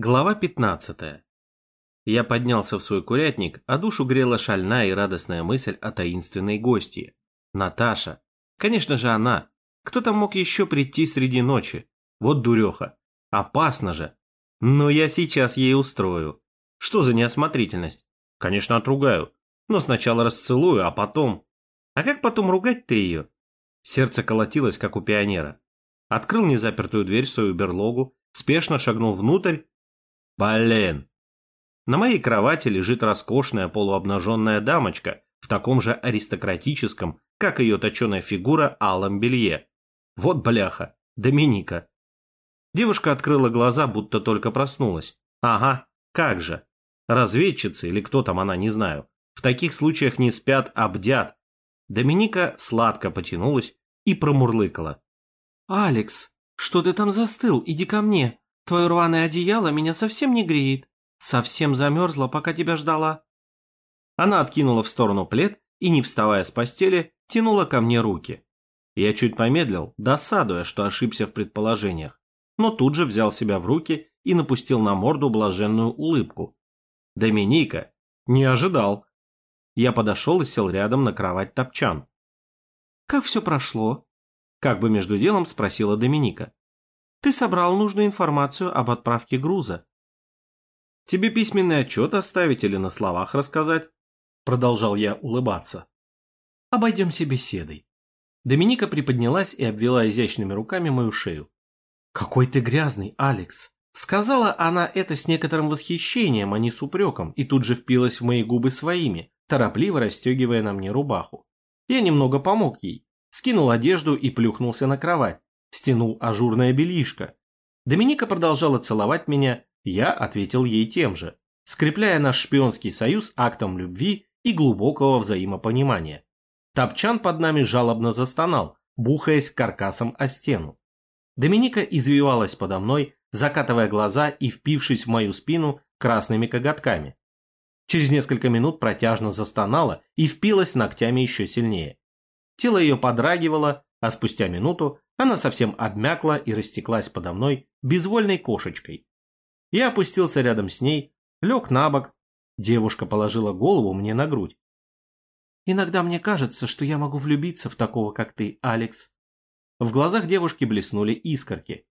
Глава 15. Я поднялся в свой курятник, а душу грела шальная и радостная мысль о таинственной гости. Наташа. Конечно же она. Кто там мог еще прийти среди ночи? Вот дуреха. Опасно же. Но я сейчас ей устрою. Что за неосмотрительность? Конечно, отругаю. Но сначала расцелую, а потом... А как потом ругать-то ее? Сердце колотилось, как у пионера. Открыл незапертую дверь в свою берлогу, спешно шагнул внутрь Блин. На моей кровати лежит роскошная полуобнаженная дамочка в таком же аристократическом, как ее точеная фигура, алом белье. Вот бляха, Доминика. Девушка открыла глаза, будто только проснулась. Ага, как же. Разведчицы или кто там она, не знаю. В таких случаях не спят, а бдят. Доминика сладко потянулась и промурлыкала. «Алекс, что ты там застыл? Иди ко мне!» Твое рваное одеяло меня совсем не греет. Совсем замерзла, пока тебя ждала». Она откинула в сторону плед и, не вставая с постели, тянула ко мне руки. Я чуть помедлил, досадуя, что ошибся в предположениях, но тут же взял себя в руки и напустил на морду блаженную улыбку. «Доминика! Не ожидал!» Я подошел и сел рядом на кровать топчан. «Как все прошло?» Как бы между делом спросила Доминика. Ты собрал нужную информацию об отправке груза. Тебе письменный отчет оставить или на словах рассказать? Продолжал я улыбаться. Обойдемся беседой. Доминика приподнялась и обвела изящными руками мою шею. «Какой ты грязный, Алекс!» Сказала она это с некоторым восхищением, а не с упреком, и тут же впилась в мои губы своими, торопливо расстегивая на мне рубаху. Я немного помог ей, скинул одежду и плюхнулся на кровать, стянул ажурное бельишко. Доминика продолжала целовать меня, я ответил ей тем же, скрепляя наш шпионский союз актом любви и глубокого взаимопонимания. Топчан под нами жалобно застонал, бухаясь каркасом о стену. Доминика извивалась подо мной, закатывая глаза и впившись в мою спину красными коготками. Через несколько минут протяжно застонала и впилась ногтями еще сильнее. Тело ее подрагивало, а спустя минуту она совсем обмякла и растеклась подо мной безвольной кошечкой. Я опустился рядом с ней, лег на бок. Девушка положила голову мне на грудь. «Иногда мне кажется, что я могу влюбиться в такого, как ты, Алекс». В глазах девушки блеснули искорки.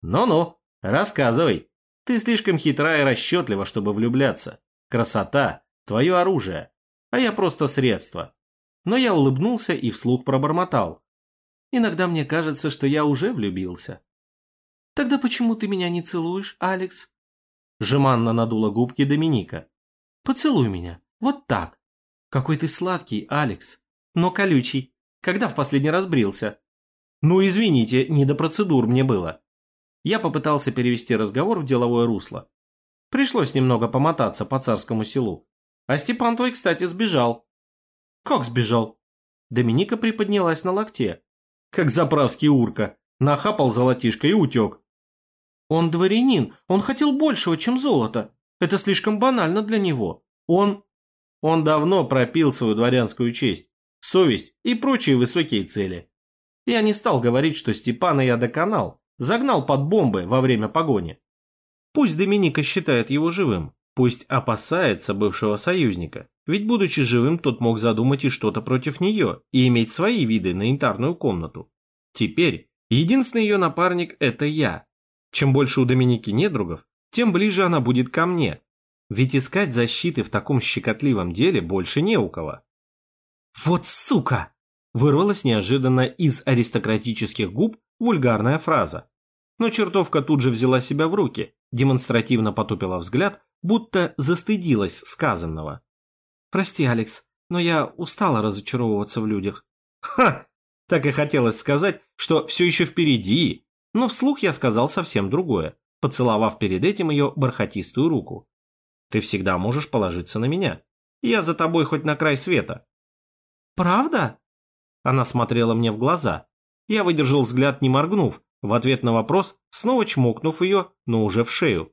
«Ну-ну, рассказывай. Ты слишком хитра и расчетлива, чтобы влюбляться. Красота – твое оружие, а я просто средство». Но я улыбнулся и вслух пробормотал. Иногда мне кажется, что я уже влюбился. Тогда почему ты меня не целуешь, Алекс? Жеманно надула губки Доминика. Поцелуй меня. Вот так. Какой ты сладкий, Алекс. Но колючий. Когда в последний раз брился? Ну, извините, не до процедур мне было. Я попытался перевести разговор в деловое русло. Пришлось немного помотаться по царскому селу. А Степан твой, кстати, сбежал. Как сбежал? Доминика приподнялась на локте как заправский урка, нахапал золотишко и утек. Он дворянин, он хотел большего, чем золото. Это слишком банально для него. Он... Он давно пропил свою дворянскую честь, совесть и прочие высокие цели. Я не стал говорить, что Степана я доконал, загнал под бомбы во время погони. Пусть Доминика считает его живым, пусть опасается бывшего союзника, ведь будучи живым, тот мог задумать и что-то против нее и иметь свои виды на янтарную комнату. Теперь единственный ее напарник – это я. Чем больше у Доминики недругов, тем ближе она будет ко мне. Ведь искать защиты в таком щекотливом деле больше не у кого. «Вот сука!» – вырвалась неожиданно из аристократических губ вульгарная фраза. Но чертовка тут же взяла себя в руки, демонстративно потупила взгляд, будто застыдилась сказанного. Прости, Алекс, но я устала разочаровываться в людях. Ха! Так и хотелось сказать, что все еще впереди, но вслух я сказал совсем другое, поцеловав перед этим ее бархатистую руку. Ты всегда можешь положиться на меня. Я за тобой хоть на край света. Правда? Она смотрела мне в глаза. Я выдержал взгляд, не моргнув, в ответ на вопрос, снова чмокнув ее, но уже в шею.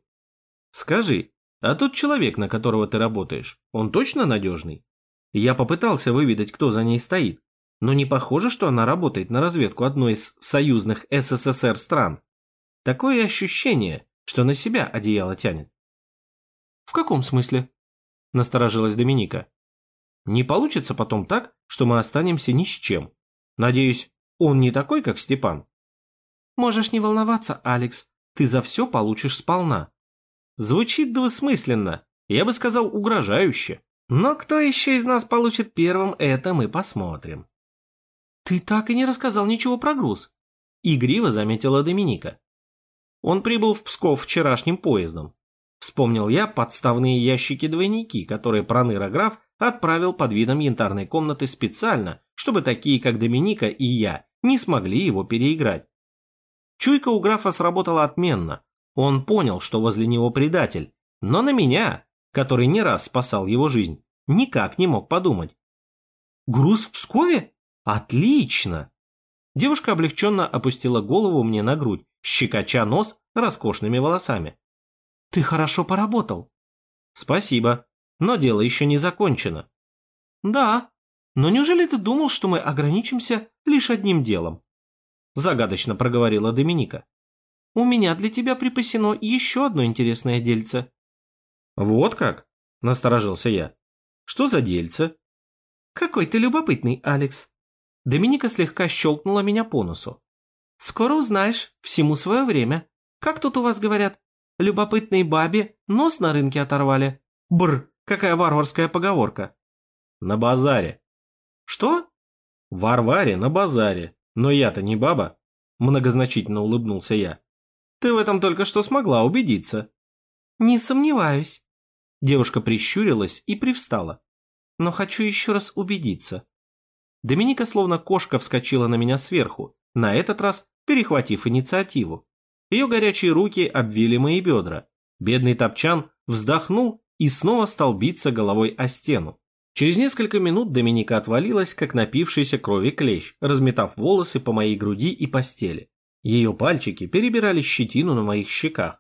Скажи, а тот человек, на которого ты работаешь, он точно надежный? Я попытался выведать, кто за ней стоит, но не похоже, что она работает на разведку одной из союзных СССР стран. Такое ощущение, что на себя одеяло тянет. «В каком смысле?» – насторожилась Доминика. «Не получится потом так, что мы останемся ни с чем. Надеюсь, он не такой, как Степан?» «Можешь не волноваться, Алекс, ты за все получишь сполна». Звучит двусмысленно, я бы сказал угрожающе. Но кто еще из нас получит первым, это мы посмотрим. «Ты так и не рассказал ничего про груз», – игриво заметила Доминика. Он прибыл в Псков вчерашним поездом. Вспомнил я подставные ящики-двойники, которые Проныра граф отправил под видом янтарной комнаты специально, чтобы такие, как Доминика и я, не смогли его переиграть. Чуйка у графа сработала отменно. Он понял, что возле него предатель, но на меня, который не раз спасал его жизнь, никак не мог подумать. «Груз в Пскове? Отлично!» Девушка облегченно опустила голову мне на грудь, щекоча нос роскошными волосами. «Ты хорошо поработал». «Спасибо, но дело еще не закончено». «Да, но неужели ты думал, что мы ограничимся лишь одним делом?» Загадочно проговорила Доминика. «У меня для тебя припасено еще одно интересное дельце». «Вот как?» – насторожился я. «Что за дельце?» «Какой ты любопытный, Алекс!» Доминика слегка щелкнула меня по носу. Скоро узнаешь, всему свое время. Как тут у вас говорят? Любопытной бабе нос на рынке оторвали. Бр, какая варварская поговорка. На базаре. Что? Варваре на базаре. Но я-то не баба. Многозначительно улыбнулся я. Ты в этом только что смогла убедиться. Не сомневаюсь. Девушка прищурилась и привстала. Но хочу еще раз убедиться. Доминика словно кошка вскочила на меня сверху, на этот раз перехватив инициативу. Ее горячие руки обвили мои бедра. Бедный топчан вздохнул и снова стал биться головой о стену. Через несколько минут Доминика отвалилась, как напившийся крови клещ, разметав волосы по моей груди и постели. Ее пальчики перебирали щетину на моих щеках.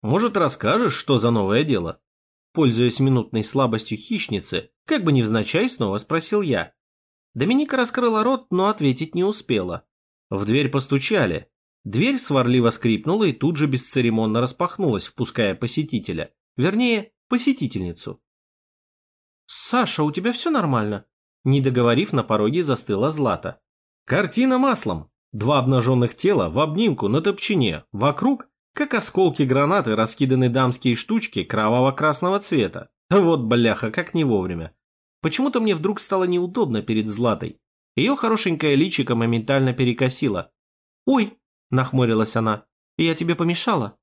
«Может, расскажешь, что за новое дело?» Пользуясь минутной слабостью хищницы, как бы невзначай снова спросил я. Доминика раскрыла рот, но ответить не успела. В дверь постучали. Дверь сварливо скрипнула и тут же бесцеремонно распахнулась, впуская посетителя. Вернее, посетительницу. «Саша, у тебя все нормально?» Не договорив, на пороге застыла Злата. Картина маслом. Два обнаженных тела в обнимку на топчине. Вокруг, как осколки гранаты, раскиданы дамские штучки кроваво-красного цвета. Вот бляха, как не вовремя. Почему-то мне вдруг стало неудобно перед Златой. Ее хорошенькое личико моментально перекосило. «Ой!» – нахмурилась она. «Я тебе помешала?»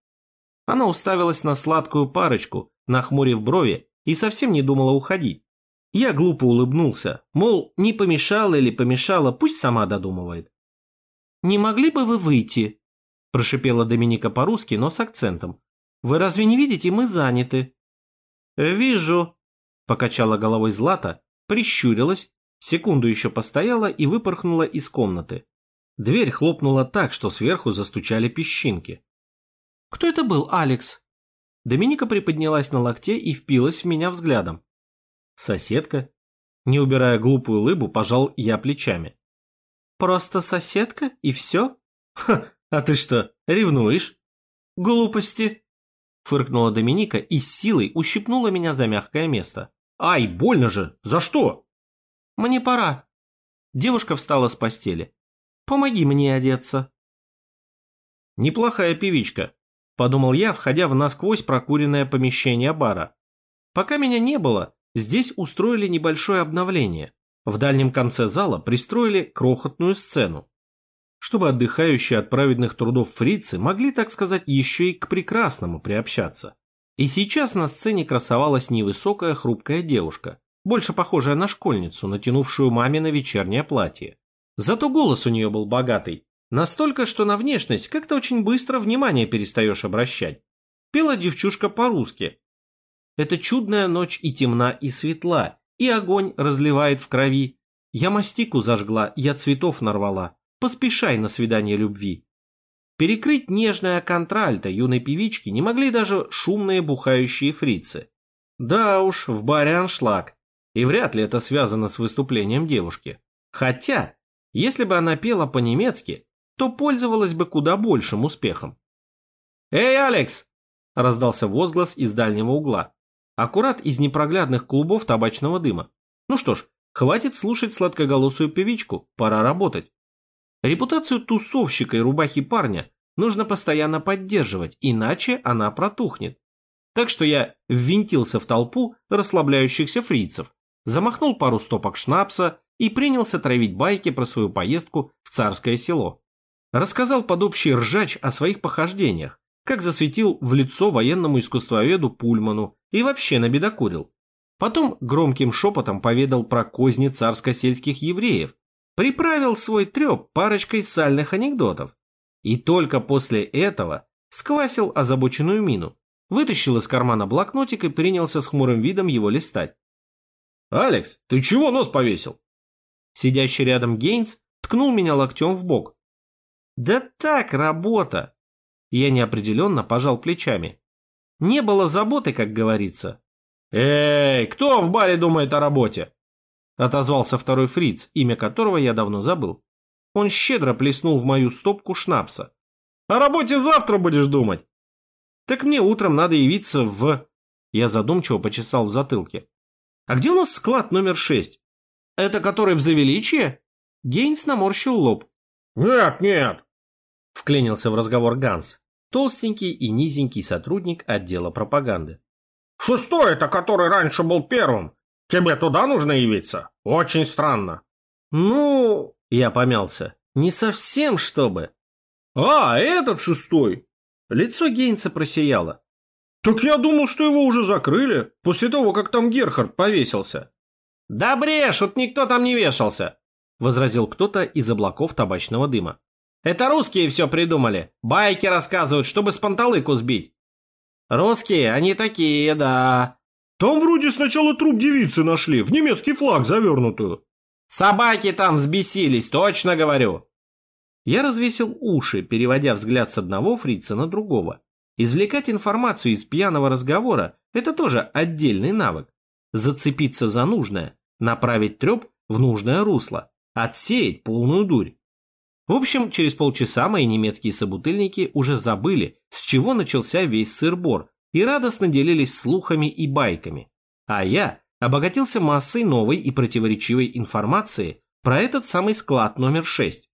Она уставилась на сладкую парочку, нахмурив брови, и совсем не думала уходить. Я глупо улыбнулся, мол, не помешала или помешала, пусть сама додумывает. «Не могли бы вы выйти?» – прошипела Доминика по-русски, но с акцентом. «Вы разве не видите, мы заняты?» «Вижу», – покачала головой Злата, прищурилась Секунду еще постояла и выпорхнула из комнаты. Дверь хлопнула так, что сверху застучали песчинки. «Кто это был, Алекс?» Доминика приподнялась на локте и впилась в меня взглядом. «Соседка?» Не убирая глупую лыбу, пожал я плечами. «Просто соседка и все?» «Ха, а ты что, ревнуешь?» «Глупости!» Фыркнула Доминика и с силой ущипнула меня за мягкое место. «Ай, больно же! За что?» Мне пора. Девушка встала с постели. Помоги мне одеться. Неплохая певичка, подумал я, входя в насквозь прокуренное помещение бара. Пока меня не было, здесь устроили небольшое обновление. В дальнем конце зала пристроили крохотную сцену, чтобы отдыхающие от праведных трудов фрицы могли, так сказать, еще и к прекрасному приобщаться. И сейчас на сцене красовалась невысокая хрупкая девушка, больше похожая на школьницу, натянувшую маме на вечернее платье. Зато голос у нее был богатый, настолько, что на внешность как-то очень быстро внимание перестаешь обращать. Пела девчушка по-русски. Это чудная ночь и темна, и светла, и огонь разливает в крови. Я мастику зажгла, я цветов нарвала, поспешай на свидание любви. Перекрыть нежное контральто юной певички не могли даже шумные бухающие фрицы. Да уж, в баре аншлаг. И вряд ли это связано с выступлением девушки. Хотя, если бы она пела по-немецки, то пользовалась бы куда большим успехом. «Эй, Алекс, раздался возглас из дальнего угла. Аккурат из непроглядных клубов табачного дыма. Ну что ж, хватит слушать сладкоголосую певичку, пора работать. Репутацию тусовщика и рубахи парня нужно постоянно поддерживать, иначе она протухнет. Так что я ввинтился в толпу расслабляющихся фрицев, замахнул пару стопок шнапса и принялся травить байки про свою поездку в царское село. Рассказал под общий ржач о своих похождениях, как засветил в лицо военному искусствоведу Пульману и вообще набедокурил. Потом громким шепотом поведал про козни царско-сельских евреев, приправил свой треп парочкой сальных анекдотов. И только после этого сквасил озабоченную мину, вытащил из кармана блокнотик и принялся с хмурым видом его листать. «Алекс, ты чего нос повесил?» Сидящий рядом Гейнс ткнул меня локтем в бок. «Да так, работа!» Я неопределенно пожал плечами. Не было заботы, как говорится. «Эй, кто в баре думает о работе?» Отозвался второй фриц, имя которого я давно забыл. Он щедро плеснул в мою стопку шнапса. «О работе завтра будешь думать!» «Так мне утром надо явиться в...» Я задумчиво почесал в затылке. «А где у нас склад номер шесть?» «Это который в Завеличье?» Гейнс наморщил лоб. «Нет, нет!» Вклинился в разговор Ганс, толстенький и низенький сотрудник отдела пропаганды. «Шестой это, который раньше был первым. Тебе туда нужно явиться? Очень странно». «Ну...» — я помялся. «Не совсем, чтобы». «А, этот шестой!» Лицо Гейнса просияло. «Так я думал, что его уже закрыли, после того, как там Герхард повесился». «Да брешут, никто там не вешался!» — возразил кто-то из облаков табачного дыма. «Это русские все придумали. Байки рассказывают, чтобы с панталыку сбить». «Русские, они такие, да». «Там вроде сначала труп девицы нашли, в немецкий флаг завернутую». «Собаки там взбесились, точно говорю». Я развесил уши, переводя взгляд с одного фрица на другого. Извлекать информацию из пьяного разговора – это тоже отдельный навык. Зацепиться за нужное, направить треп в нужное русло, отсеять полную дурь. В общем, через полчаса мои немецкие собутыльники уже забыли, с чего начался весь сыр-бор, и радостно делились слухами и байками. А я обогатился массой новой и противоречивой информации про этот самый склад номер 6.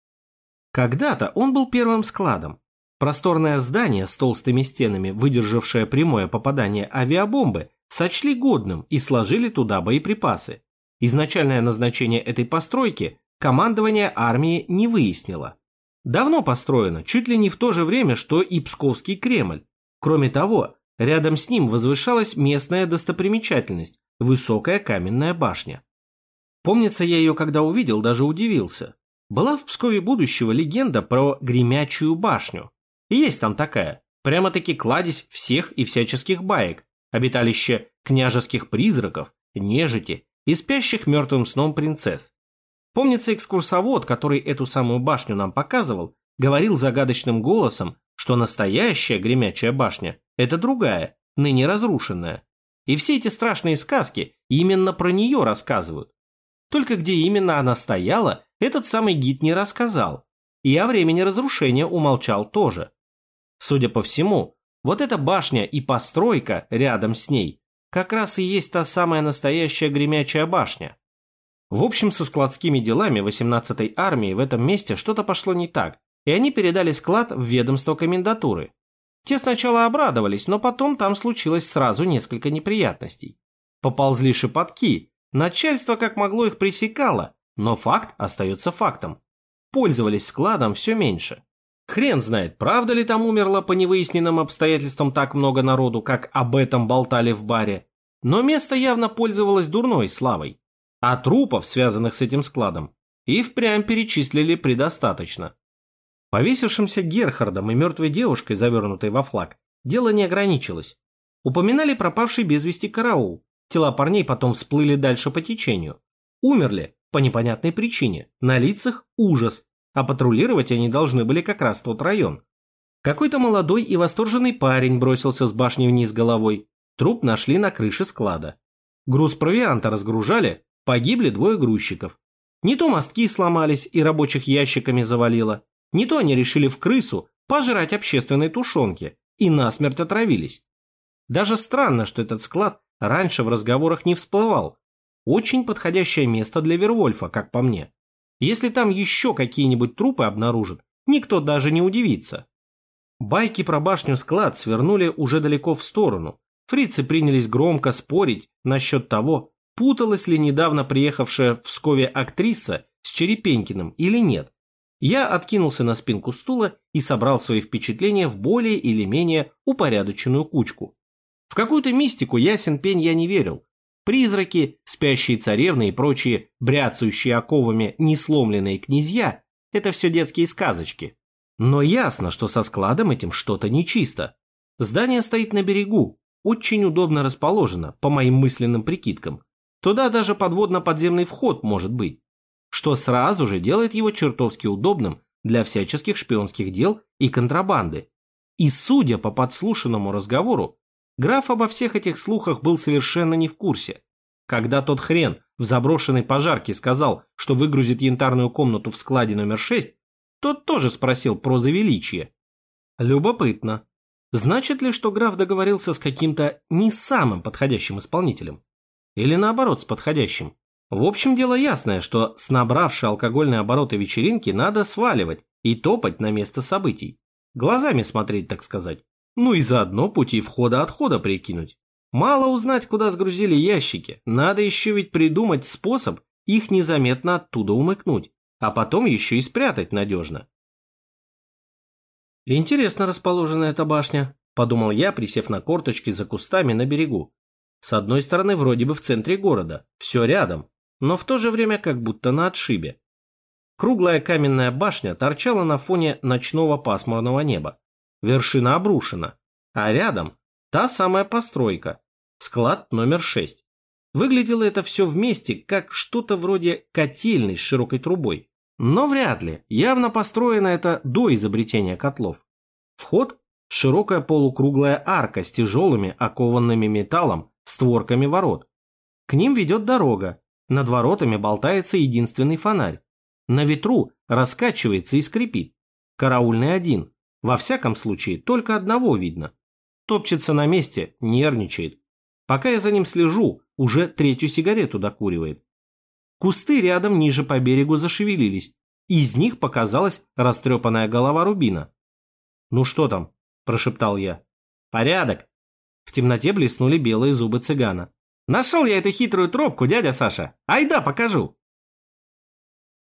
Когда-то он был первым складом. Просторное здание с толстыми стенами, выдержавшее прямое попадание авиабомбы, сочли годным и сложили туда боеприпасы. Изначальное назначение этой постройки командование армии не выяснило. Давно построено, чуть ли не в то же время, что и Псковский Кремль. Кроме того, рядом с ним возвышалась местная достопримечательность – высокая каменная башня. Помнится, я ее когда увидел, даже удивился. Была в Пскове будущего легенда про Гремячую башню. И есть там такая, прямо-таки кладезь всех и всяческих баек, обиталище княжеских призраков, нежити и спящих мертвым сном принцесс. Помнится, экскурсовод, который эту самую башню нам показывал, говорил загадочным голосом, что настоящая гремячая башня – это другая, ныне разрушенная. И все эти страшные сказки именно про нее рассказывают. Только где именно она стояла, этот самый гид не рассказал. И о времени разрушения умолчал тоже. Судя по всему, вот эта башня и постройка рядом с ней как раз и есть та самая настоящая гремячая башня. В общем, со складскими делами 18-й армии в этом месте что-то пошло не так, и они передали склад в ведомство комендатуры. Те сначала обрадовались, но потом там случилось сразу несколько неприятностей. Поползли шепотки, начальство как могло их пресекало, но факт остается фактом. Пользовались складом все меньше. Хрен знает, правда ли там умерло по невыясненным обстоятельствам так много народу, как об этом болтали в баре, но место явно пользовалось дурной славой. А трупов, связанных с этим складом, и впрямь перечислили предостаточно. Повесившимся Герхардом и мертвой девушкой, завернутой во флаг, дело не ограничилось. Упоминали пропавший без вести караул. Тела парней потом всплыли дальше по течению. Умерли по непонятной причине. На лицах ужас, а патрулировать они должны были как раз тот район. Какой-то молодой и восторженный парень бросился с башни вниз головой. Труп нашли на крыше склада. Груз провианта разгружали, Погибли двое грузчиков. Не то мостки сломались и рабочих ящиками завалило, не то они решили в крысу пожрать общественной тушенки и насмерть отравились. Даже странно, что этот склад раньше в разговорах не всплывал. Очень подходящее место для Вервольфа, как по мне. Если там еще какие-нибудь трупы обнаружат, никто даже не удивится. Байки про башню-склад свернули уже далеко в сторону. Фрицы принялись громко спорить насчет того, путалась ли недавно приехавшая в Пскове актриса с Черепенькиным или нет. Я откинулся на спинку стула и собрал свои впечатления в более или менее упорядоченную кучку. В какую-то мистику ясен пень я не верил. Призраки, спящие царевны и прочие бряцающие оковами несломленные князья – это все детские сказочки. Но ясно, что со складом этим что-то нечисто. Здание стоит на берегу, очень удобно расположено, по моим мысленным прикидкам. Туда даже подводно-подземный вход может быть, что сразу же делает его чертовски удобным для всяческих шпионских дел и контрабанды. И судя по подслушанному разговору, граф обо всех этих слухах был совершенно не в курсе. Когда тот хрен в заброшенной пожарке сказал, что выгрузит янтарную комнату в складе номер 6, тот тоже спросил про завеличие. Любопытно. Значит ли, что граф договорился с каким-то не самым подходящим исполнителем? Или наоборот, с подходящим? В общем, дело ясное, что с набравшей алкогольные обороты вечеринки надо сваливать и топать на место событий. Глазами смотреть, так сказать. Ну и заодно пути входа-отхода прикинуть. Мало узнать, куда сгрузили ящики, надо еще ведь придумать способ их незаметно оттуда умыкнуть а потом еще и спрятать надежно. Интересно расположена эта башня, подумал я, присев на корточки за кустами на берегу. С одной стороны, вроде бы в центре города, все рядом, но в то же время как будто на отшибе. Круглая каменная башня торчала на фоне ночного пасмурного неба. Вершина обрушена, а рядом та самая постройка, склад номер 6. Выглядело это все вместе, как что-то вроде котельной с широкой трубой. Но вряд ли, явно построено это до изобретения котлов. Вход – широкая полукруглая арка с тяжелыми, окованными металлом, створками ворот. К ним ведет дорога, над воротами болтается единственный фонарь. На ветру раскачивается и скрипит. Караульный один. Во всяком случае, только одного видно. Топчется на месте, нервничает. Пока я за ним слежу, уже третью сигарету докуривает. Кусты рядом ниже по берегу зашевелились, из них показалась растрепанная голова Рубина. «Ну что там?» – прошептал я. «Порядок!» В темноте блеснули белые зубы цыгана. «Нашел я эту хитрую тропку, дядя Саша! Айда, покажу!»